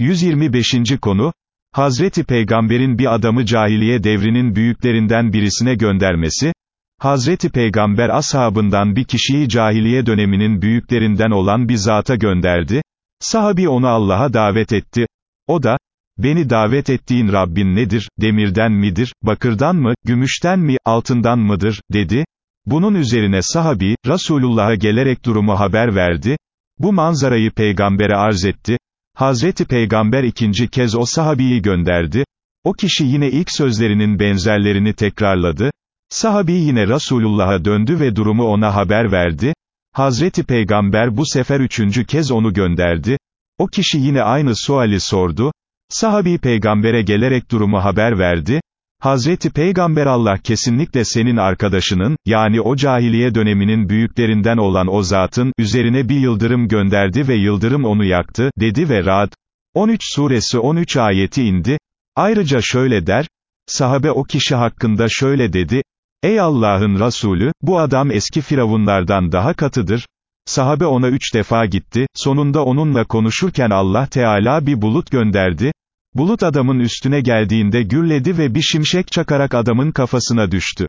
125. konu, Hazreti Peygamber'in bir adamı cahiliye devrinin büyüklerinden birisine göndermesi, Hazreti Peygamber ashabından bir kişiyi cahiliye döneminin büyüklerinden olan bir zata gönderdi, sahabi onu Allah'a davet etti, o da, beni davet ettiğin Rabbin nedir, demirden midir, bakırdan mı, gümüşten mi, altından mıdır, dedi, bunun üzerine sahabi, Resulullah'a gelerek durumu haber verdi, bu manzarayı peygambere arz etti, Hazreti Peygamber ikinci kez o sahabiyi gönderdi, o kişi yine ilk sözlerinin benzerlerini tekrarladı, sahabi yine Resulullah'a döndü ve durumu ona haber verdi, Hazreti Peygamber bu sefer üçüncü kez onu gönderdi, o kişi yine aynı suali sordu, sahabi peygambere gelerek durumu haber verdi, Hazreti Peygamber Allah kesinlikle senin arkadaşının, yani o cahiliye döneminin büyüklerinden olan o zatın, üzerine bir yıldırım gönderdi ve yıldırım onu yaktı, dedi ve Ra'd, 13 suresi 13 ayeti indi, ayrıca şöyle der, sahabe o kişi hakkında şöyle dedi, ey Allah'ın Resulü, bu adam eski firavunlardan daha katıdır, sahabe ona üç defa gitti, sonunda onunla konuşurken Allah Teala bir bulut gönderdi, Bulut adamın üstüne geldiğinde gürledi ve bir şimşek çakarak adamın kafasına düştü.